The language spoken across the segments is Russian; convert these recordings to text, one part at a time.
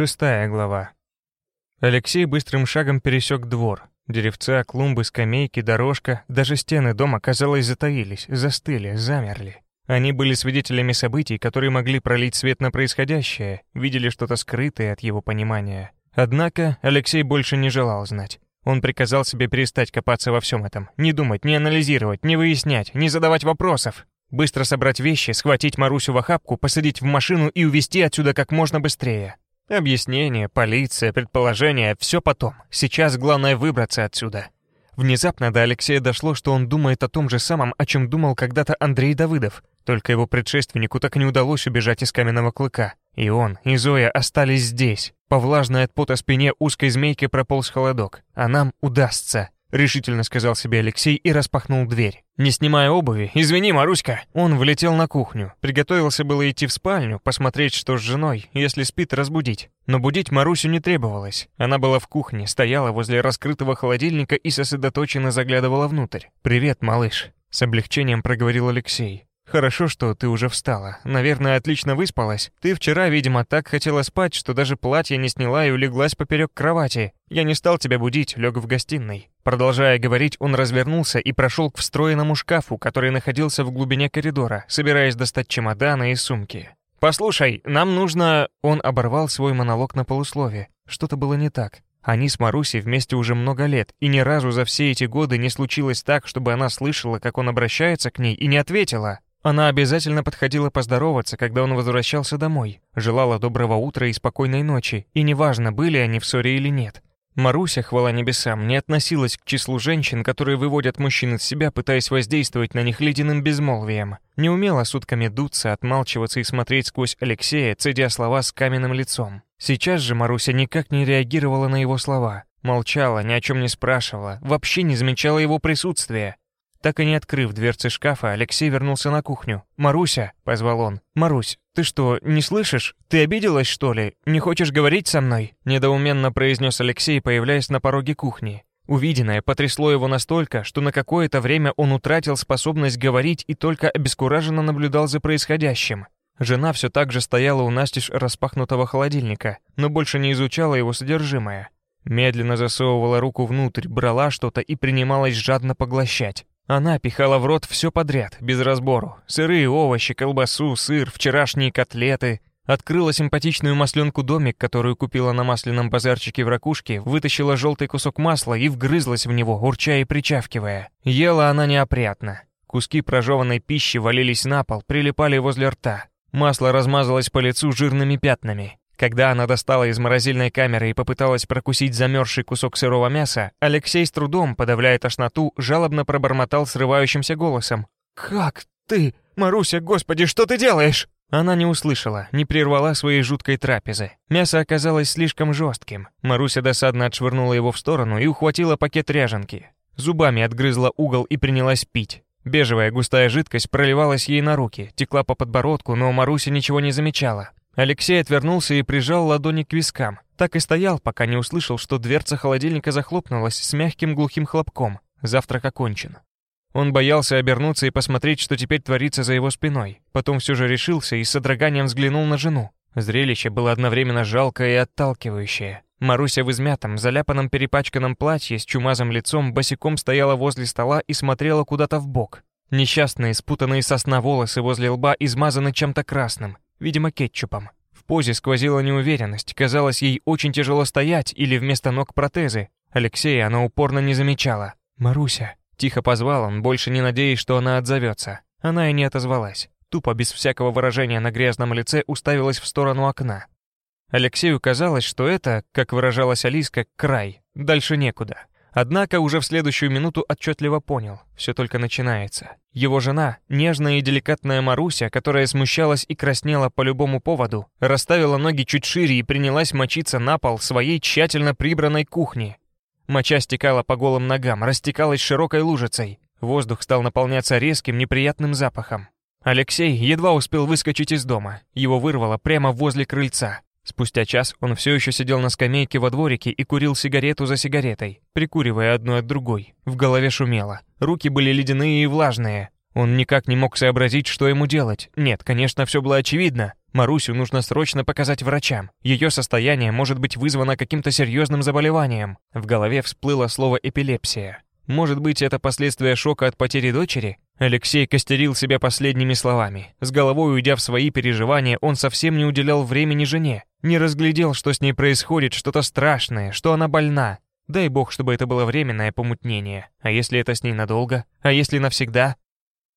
Шестая глава. Алексей быстрым шагом пересек двор. Деревца, клумбы, скамейки, дорожка, даже стены дома, казалось, затаились, застыли, замерли. Они были свидетелями событий, которые могли пролить свет на происходящее, видели что-то скрытое от его понимания. Однако Алексей больше не желал знать. Он приказал себе перестать копаться во всем этом, не думать, не анализировать, не выяснять, не задавать вопросов. Быстро собрать вещи, схватить Марусю в охапку, посадить в машину и увезти отсюда как можно быстрее. Объяснение, полиция, предположения — все потом. Сейчас главное выбраться отсюда. Внезапно до Алексея дошло, что он думает о том же самом, о чем думал когда-то Андрей Давыдов. Только его предшественнику так не удалось убежать из каменного клыка. И он, и Зоя остались здесь. По влажной от пота спине узкой змейкой прополз холодок. А нам удастся. — решительно сказал себе Алексей и распахнул дверь. Не снимая обуви, «Извини, Маруська!» Он влетел на кухню. Приготовился было идти в спальню, посмотреть, что с женой, если спит, разбудить. Но будить Марусю не требовалось. Она была в кухне, стояла возле раскрытого холодильника и сосредоточенно заглядывала внутрь. «Привет, малыш!» — с облегчением проговорил Алексей. «Хорошо, что ты уже встала. Наверное, отлично выспалась. Ты вчера, видимо, так хотела спать, что даже платье не сняла и улеглась поперек кровати. Я не стал тебя будить, лег в гостиной». Продолжая говорить, он развернулся и прошел к встроенному шкафу, который находился в глубине коридора, собираясь достать чемоданы и сумки. «Послушай, нам нужно...» Он оборвал свой монолог на полуслове. Что-то было не так. Они с Марусей вместе уже много лет, и ни разу за все эти годы не случилось так, чтобы она слышала, как он обращается к ней, и не ответила. Она обязательно подходила поздороваться, когда он возвращался домой, желала доброго утра и спокойной ночи, и неважно, были они в ссоре или нет. Маруся, хвала небесам, не относилась к числу женщин, которые выводят мужчин из себя, пытаясь воздействовать на них ледяным безмолвием. Не умела сутками дуться, отмалчиваться и смотреть сквозь Алексея, цедя слова с каменным лицом. Сейчас же Маруся никак не реагировала на его слова. Молчала, ни о чем не спрашивала, вообще не замечала его присутствия. Так и не открыв дверцы шкафа, Алексей вернулся на кухню. «Маруся!» — позвал он. «Марусь, ты что, не слышишь? Ты обиделась, что ли? Не хочешь говорить со мной?» Недоуменно произнес Алексей, появляясь на пороге кухни. Увиденное потрясло его настолько, что на какое-то время он утратил способность говорить и только обескураженно наблюдал за происходящим. Жена все так же стояла у настежь распахнутого холодильника, но больше не изучала его содержимое. Медленно засовывала руку внутрь, брала что-то и принималась жадно поглощать. Она пихала в рот все подряд, без разбору. Сырые овощи, колбасу, сыр, вчерашние котлеты. Открыла симпатичную масленку домик, которую купила на масляном базарчике в ракушке, вытащила желтый кусок масла и вгрызлась в него, урча и причавкивая. Ела она неопрятно. Куски прожеванной пищи валились на пол, прилипали возле рта. Масло размазалось по лицу жирными пятнами. Когда она достала из морозильной камеры и попыталась прокусить замерзший кусок сырого мяса, Алексей с трудом, подавляя тошноту, жалобно пробормотал срывающимся голосом. «Как ты? Маруся, господи, что ты делаешь?» Она не услышала, не прервала своей жуткой трапезы. Мясо оказалось слишком жестким. Маруся досадно отшвырнула его в сторону и ухватила пакет ряженки. Зубами отгрызла угол и принялась пить. Бежевая густая жидкость проливалась ей на руки, текла по подбородку, но Маруся ничего не замечала. Алексей отвернулся и прижал ладони к вискам. Так и стоял, пока не услышал, что дверца холодильника захлопнулась с мягким глухим хлопком. Завтрак окончен. Он боялся обернуться и посмотреть, что теперь творится за его спиной. Потом все же решился и с содроганием взглянул на жену. Зрелище было одновременно жалкое и отталкивающее. Маруся в измятом, заляпанном перепачканном платье с чумазым лицом босиком стояла возле стола и смотрела куда-то в бок. Несчастные, спутанные сосна волосы возле лба измазаны чем-то красным видимо, кетчупом. В позе сквозила неуверенность, казалось, ей очень тяжело стоять или вместо ног протезы. Алексея она упорно не замечала. «Маруся», — тихо позвал он, больше не надеясь, что она отзовется. Она и не отозвалась. Тупо, без всякого выражения на грязном лице, уставилась в сторону окна. Алексею казалось, что это, как выражалась Алиска, край, дальше некуда. Однако уже в следующую минуту отчетливо понял, все только начинается. Его жена, нежная и деликатная Маруся, которая смущалась и краснела по любому поводу, расставила ноги чуть шире и принялась мочиться на пол своей тщательно прибранной кухни. Моча стекала по голым ногам, растекалась широкой лужицей. Воздух стал наполняться резким неприятным запахом. Алексей едва успел выскочить из дома. Его вырвало прямо возле крыльца. Спустя час он все еще сидел на скамейке во дворике и курил сигарету за сигаретой, прикуривая одну от другой. В голове шумело. Руки были ледяные и влажные. Он никак не мог сообразить, что ему делать. Нет, конечно, все было очевидно. Марусю нужно срочно показать врачам. Ее состояние может быть вызвано каким-то серьезным заболеванием. В голове всплыло слово «эпилепсия». Может быть, это последствия шока от потери дочери? Алексей костерил себя последними словами. С головой уйдя в свои переживания, он совсем не уделял времени жене. Не разглядел, что с ней происходит, что-то страшное, что она больна. Дай бог, чтобы это было временное помутнение. А если это с ней надолго? А если навсегда?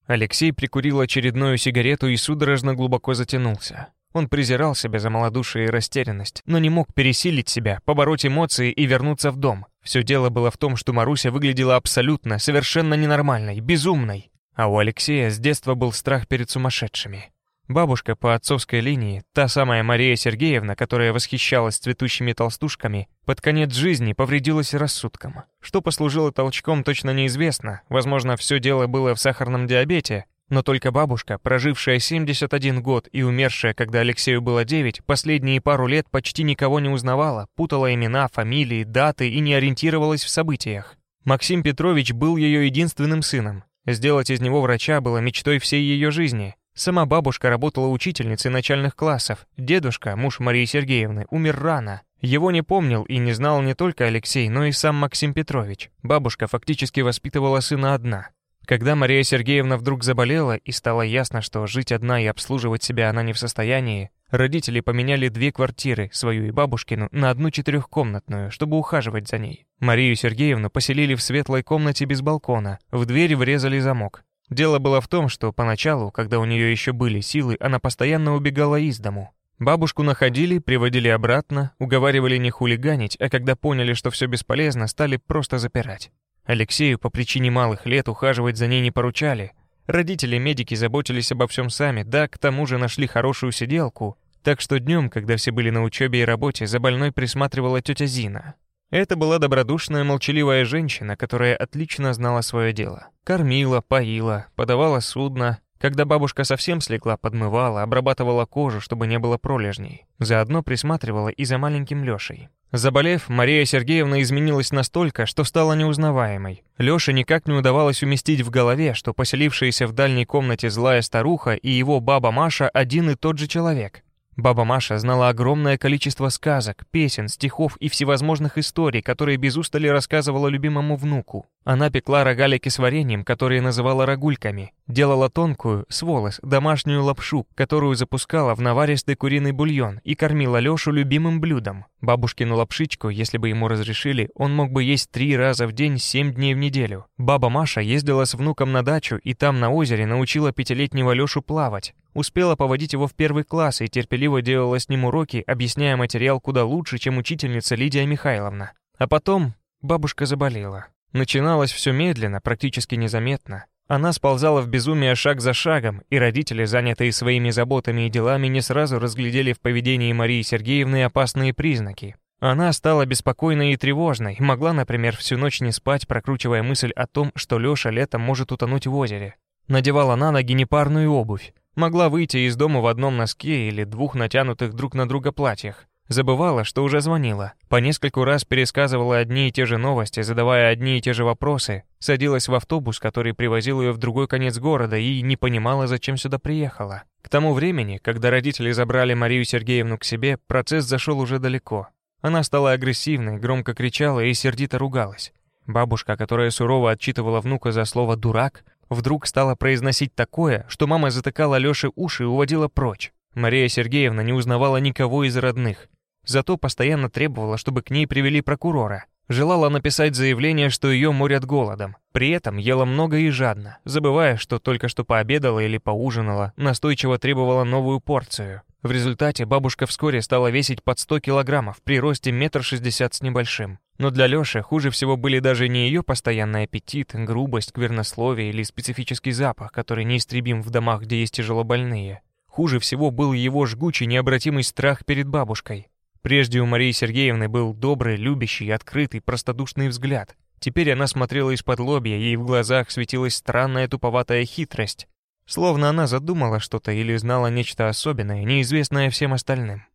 Алексей прикурил очередную сигарету и судорожно глубоко затянулся. Он презирал себя за малодушие и растерянность, но не мог пересилить себя, побороть эмоции и вернуться в дом. Все дело было в том, что Маруся выглядела абсолютно, совершенно ненормальной, безумной. А у Алексея с детства был страх перед сумасшедшими. Бабушка по отцовской линии, та самая Мария Сергеевна, которая восхищалась цветущими толстушками, под конец жизни повредилась рассудком. Что послужило толчком, точно неизвестно. Возможно, все дело было в сахарном диабете, но только бабушка, прожившая 71 год и умершая, когда Алексею было 9, последние пару лет почти никого не узнавала, путала имена, фамилии, даты и не ориентировалась в событиях. Максим Петрович был ее единственным сыном. Сделать из него врача было мечтой всей ее жизни. Сама бабушка работала учительницей начальных классов. Дедушка, муж Марии Сергеевны, умер рано. Его не помнил и не знал не только Алексей, но и сам Максим Петрович. Бабушка фактически воспитывала сына одна. Когда Мария Сергеевна вдруг заболела и стало ясно, что жить одна и обслуживать себя она не в состоянии, родители поменяли две квартиры, свою и бабушкину, на одну четырехкомнатную, чтобы ухаживать за ней. Марию Сергеевну поселили в светлой комнате без балкона, в дверь врезали замок. Дело было в том, что поначалу, когда у нее еще были силы, она постоянно убегала из дому. Бабушку находили, приводили обратно, уговаривали не хулиганить, а когда поняли, что все бесполезно, стали просто запирать. Алексею по причине малых лет ухаживать за ней не поручали. Родители-медики заботились обо всем сами, да, к тому же нашли хорошую сиделку, так что днем, когда все были на учебе и работе, за больной присматривала тетя Зина. Это была добродушная, молчаливая женщина, которая отлично знала свое дело. Кормила, поила, подавала судно. Когда бабушка совсем слегла, подмывала, обрабатывала кожу, чтобы не было пролежней. Заодно присматривала и за маленьким Лешей. Заболев, Мария Сергеевна изменилась настолько, что стала неузнаваемой. Лёше никак не удавалось уместить в голове, что поселившаяся в дальней комнате злая старуха и его баба Маша один и тот же человек. Баба Маша знала огромное количество сказок, песен, стихов и всевозможных историй, которые без устали рассказывала любимому внуку. Она пекла рогалики с вареньем, которые называла рагульками, делала тонкую, с волос, домашнюю лапшу, которую запускала в наваристый куриный бульон и кормила Лёшу любимым блюдом. Бабушкину лапшичку, если бы ему разрешили, он мог бы есть три раза в день, семь дней в неделю. Баба Маша ездила с внуком на дачу и там на озере научила пятилетнего Лёшу плавать. Успела поводить его в первый класс и терпеливо делала с ним уроки, объясняя материал куда лучше, чем учительница Лидия Михайловна. А потом бабушка заболела. Начиналось все медленно, практически незаметно. Она сползала в безумие шаг за шагом, и родители, занятые своими заботами и делами, не сразу разглядели в поведении Марии Сергеевны опасные признаки. Она стала беспокойной и тревожной, могла, например, всю ночь не спать, прокручивая мысль о том, что Лёша летом может утонуть в озере. Надевала на ноги непарную обувь, Могла выйти из дома в одном носке или двух натянутых друг на друга платьях. Забывала, что уже звонила. По нескольку раз пересказывала одни и те же новости, задавая одни и те же вопросы. Садилась в автобус, который привозил ее в другой конец города, и не понимала, зачем сюда приехала. К тому времени, когда родители забрали Марию Сергеевну к себе, процесс зашел уже далеко. Она стала агрессивной, громко кричала и сердито ругалась. Бабушка, которая сурово отчитывала внука за слово «дурак», вдруг стала произносить такое, что мама затыкала Лёше уши и уводила прочь. Мария Сергеевна не узнавала никого из родных, зато постоянно требовала, чтобы к ней привели прокурора. Желала написать заявление, что ее морят голодом. При этом ела много и жадно, забывая, что только что пообедала или поужинала, настойчиво требовала новую порцию. В результате бабушка вскоре стала весить под 100 килограммов при росте метр шестьдесят с небольшим. Но для Лёши хуже всего были даже не ее постоянный аппетит, грубость, сквернословие или специфический запах, который неистребим в домах, где есть тяжелобольные. Хуже всего был его жгучий, необратимый страх перед бабушкой. Прежде у Марии Сергеевны был добрый, любящий, открытый, простодушный взгляд. Теперь она смотрела из-под лобья, ей в глазах светилась странная туповатая хитрость. Словно она задумала что-то или знала нечто особенное, неизвестное всем остальным.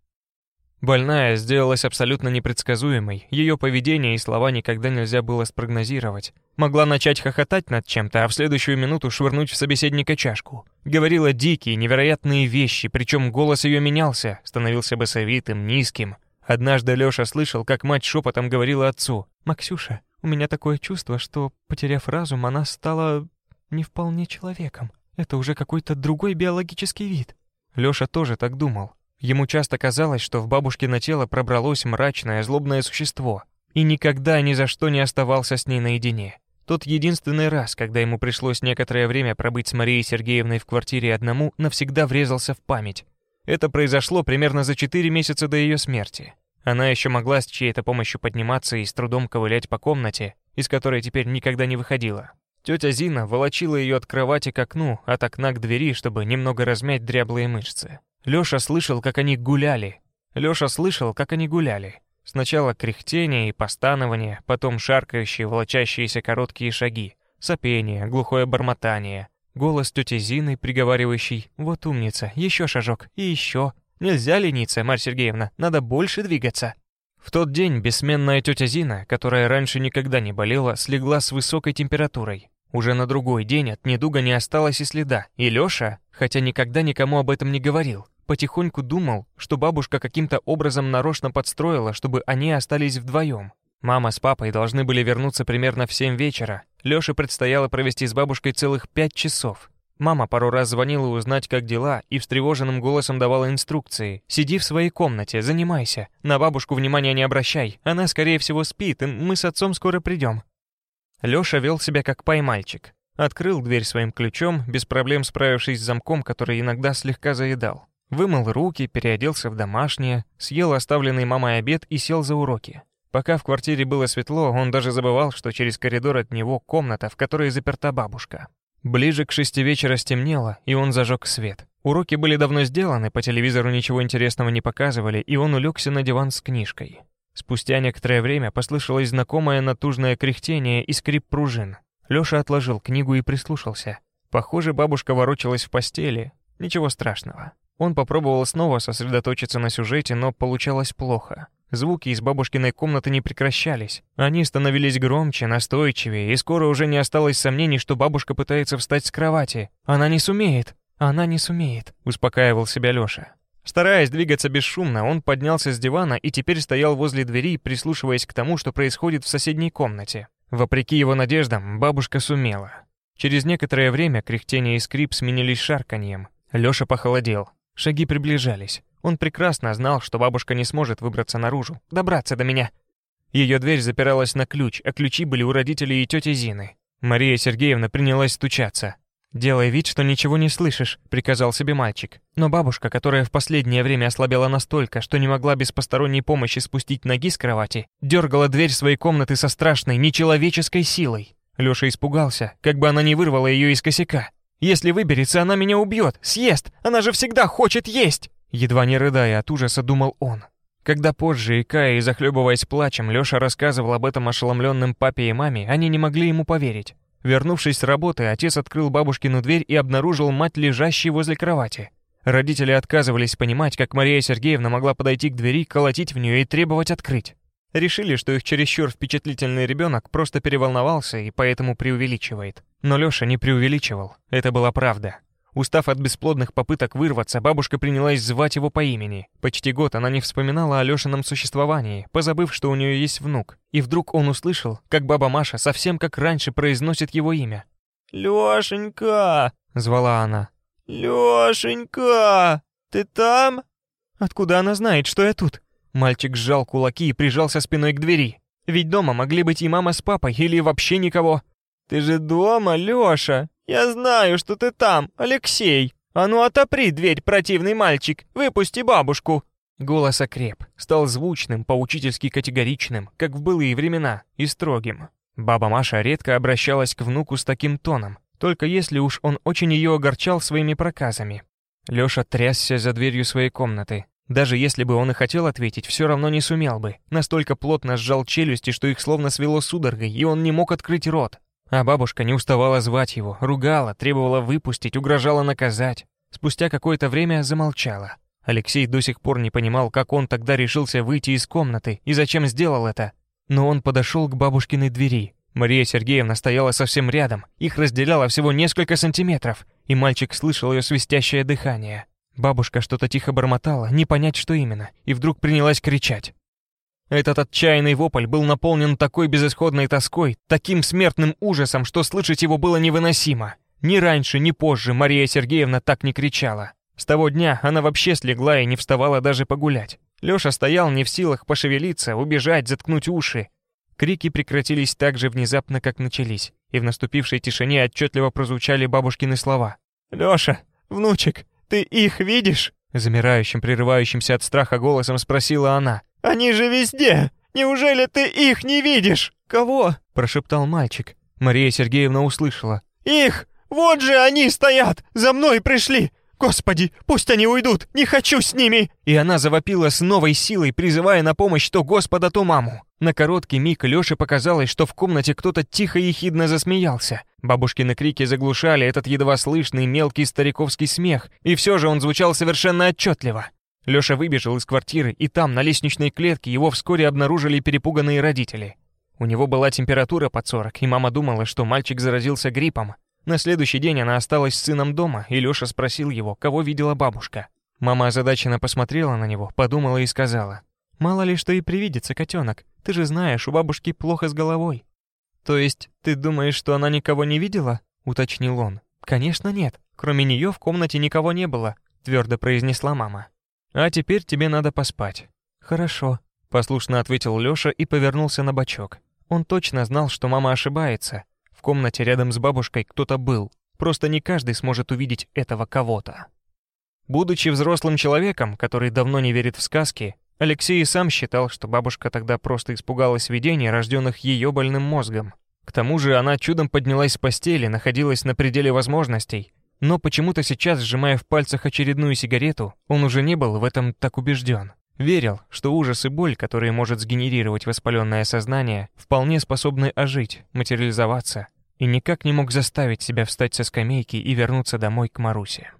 Больная сделалась абсолютно непредсказуемой, ее поведение и слова никогда нельзя было спрогнозировать. Могла начать хохотать над чем-то, а в следующую минуту швырнуть в собеседника чашку. Говорила дикие, невероятные вещи, причем голос ее менялся, становился басовитым, низким. Однажды Лёша слышал, как мать шепотом говорила отцу, «Максюша, у меня такое чувство, что, потеряв разум, она стала не вполне человеком. Это уже какой-то другой биологический вид». Лёша тоже так думал. Ему часто казалось, что в бабушкино тело пробралось мрачное, злобное существо, и никогда ни за что не оставался с ней наедине. Тот единственный раз, когда ему пришлось некоторое время пробыть с Марией Сергеевной в квартире одному, навсегда врезался в память. Это произошло примерно за четыре месяца до ее смерти. Она еще могла с чьей-то помощью подниматься и с трудом ковылять по комнате, из которой теперь никогда не выходила. Тетя Зина волочила ее от кровати к окну, от окна к двери, чтобы немного размять дряблые мышцы. Лёша слышал, как они гуляли. Лёша слышал, как они гуляли. Сначала кряхтение и постанование, потом шаркающие, волочащиеся короткие шаги, сопение, глухое бормотание, голос тети Зины, приговаривающий «Вот умница, еще шажок, и еще. Нельзя лениться, Марья Сергеевна, надо больше двигаться». В тот день бессменная тетя Зина, которая раньше никогда не болела, слегла с высокой температурой. Уже на другой день от недуга не осталось и следа, и Лёша, хотя никогда никому об этом не говорил, потихоньку думал, что бабушка каким-то образом нарочно подстроила, чтобы они остались вдвоем. Мама с папой должны были вернуться примерно в семь вечера. Лёше предстояло провести с бабушкой целых пять часов. Мама пару раз звонила узнать, как дела, и встревоженным голосом давала инструкции. «Сиди в своей комнате, занимайся. На бабушку внимания не обращай. Она, скорее всего, спит, и мы с отцом скоро придем». Лёша вел себя как поймальчик. Открыл дверь своим ключом, без проблем справившись с замком, который иногда слегка заедал. Вымыл руки, переоделся в домашнее, съел оставленный мамой обед и сел за уроки. Пока в квартире было светло, он даже забывал, что через коридор от него комната, в которой заперта бабушка. Ближе к шести вечера стемнело, и он зажег свет. Уроки были давно сделаны, по телевизору ничего интересного не показывали, и он улегся на диван с книжкой. Спустя некоторое время послышалось знакомое натужное кряхтение и скрип пружин. Лёша отложил книгу и прислушался. Похоже, бабушка ворочалась в постели. Ничего страшного. Он попробовал снова сосредоточиться на сюжете, но получалось плохо. Звуки из бабушкиной комнаты не прекращались. Они становились громче, настойчивее, и скоро уже не осталось сомнений, что бабушка пытается встать с кровати. «Она не сумеет! Она не сумеет!» — успокаивал себя Лёша. Стараясь двигаться бесшумно, он поднялся с дивана и теперь стоял возле двери, прислушиваясь к тому, что происходит в соседней комнате. Вопреки его надеждам, бабушка сумела. Через некоторое время кряхтение и скрип сменились шарканьем. Лёша похолодел. Шаги приближались. Он прекрасно знал, что бабушка не сможет выбраться наружу, добраться до меня. Ее дверь запиралась на ключ, а ключи были у родителей и тети Зины. Мария Сергеевна принялась стучаться. «Делай вид, что ничего не слышишь», — приказал себе мальчик. Но бабушка, которая в последнее время ослабела настолько, что не могла без посторонней помощи спустить ноги с кровати, дергала дверь своей комнаты со страшной, нечеловеческой силой. Лёша испугался, как бы она не вырвала ее из косяка. Если выберется, она меня убьет, съест. Она же всегда хочет есть!» Едва не рыдая от ужаса, думал он. Когда позже, икая и захлебываясь плачем, Лёша рассказывал об этом ошеломленным папе и маме, они не могли ему поверить. Вернувшись с работы, отец открыл бабушкину дверь и обнаружил мать, лежащей возле кровати. Родители отказывались понимать, как Мария Сергеевна могла подойти к двери, колотить в нее и требовать открыть. Решили, что их чересчур впечатлительный ребенок просто переволновался и поэтому преувеличивает. Но Лёша не преувеличивал, это была правда. Устав от бесплодных попыток вырваться, бабушка принялась звать его по имени. Почти год она не вспоминала о Лёшином существовании, позабыв, что у нее есть внук. И вдруг он услышал, как баба Маша совсем как раньше произносит его имя. «Лёшенька!» — звала она. «Лёшенька! Ты там?» Откуда она знает, что я тут? Мальчик сжал кулаки и прижался спиной к двери. Ведь дома могли быть и мама с папой, или вообще никого. «Ты же дома, Лёша! Я знаю, что ты там, Алексей! А ну отопри дверь, противный мальчик! Выпусти бабушку!» Голос окреп, стал звучным, поучительски категоричным, как в былые времена, и строгим. Баба Маша редко обращалась к внуку с таким тоном, только если уж он очень ее огорчал своими проказами. Лёша трясся за дверью своей комнаты, даже если бы он и хотел ответить, все равно не сумел бы. Настолько плотно сжал челюсти, что их словно свело судорогой, и он не мог открыть рот. А бабушка не уставала звать его, ругала, требовала выпустить, угрожала наказать. Спустя какое-то время замолчала. Алексей до сих пор не понимал, как он тогда решился выйти из комнаты и зачем сделал это. Но он подошел к бабушкиной двери. Мария Сергеевна стояла совсем рядом, их разделяло всего несколько сантиметров, и мальчик слышал ее свистящее дыхание. Бабушка что-то тихо бормотала, не понять, что именно, и вдруг принялась кричать. Этот отчаянный вопль был наполнен такой безысходной тоской, таким смертным ужасом, что слышать его было невыносимо. Ни раньше, ни позже Мария Сергеевна так не кричала. С того дня она вообще слегла и не вставала даже погулять. Лёша стоял не в силах пошевелиться, убежать, заткнуть уши. Крики прекратились так же внезапно, как начались, и в наступившей тишине отчетливо прозвучали бабушкины слова. «Лёша, внучек, ты их видишь?» Замирающим, прерывающимся от страха голосом спросила она. «Они же везде! Неужели ты их не видишь?» «Кого?» – прошептал мальчик. Мария Сергеевна услышала. «Их! Вот же они стоят! За мной пришли! «Господи, пусть они уйдут! Не хочу с ними!» И она завопила с новой силой, призывая на помощь то Господа, то маму. На короткий миг Лёше показалось, что в комнате кто-то тихо и ехидно засмеялся. Бабушкины крики заглушали этот едва слышный мелкий стариковский смех, и все же он звучал совершенно отчетливо. Лёша выбежал из квартиры, и там, на лестничной клетке, его вскоре обнаружили перепуганные родители. У него была температура под 40, и мама думала, что мальчик заразился гриппом. На следующий день она осталась с сыном дома, и Лёша спросил его, кого видела бабушка. Мама озадаченно посмотрела на него, подумала и сказала. «Мало ли что и привидится, котенок. Ты же знаешь, у бабушки плохо с головой». «То есть ты думаешь, что она никого не видела?» — уточнил он. «Конечно нет. Кроме нее в комнате никого не было», — твердо произнесла мама. «А теперь тебе надо поспать». «Хорошо», — послушно ответил Лёша и повернулся на бочок. Он точно знал, что мама ошибается, в комнате рядом с бабушкой кто-то был, просто не каждый сможет увидеть этого кого-то. Будучи взрослым человеком, который давно не верит в сказки, Алексей сам считал, что бабушка тогда просто испугалась видений, рожденных ее больным мозгом. К тому же она чудом поднялась с постели, находилась на пределе возможностей, но почему-то сейчас, сжимая в пальцах очередную сигарету, он уже не был в этом так убежден. Верил, что ужас и боль, которые может сгенерировать воспаленное сознание, вполне способны ожить, материализоваться, и никак не мог заставить себя встать со скамейки и вернуться домой к Марусе.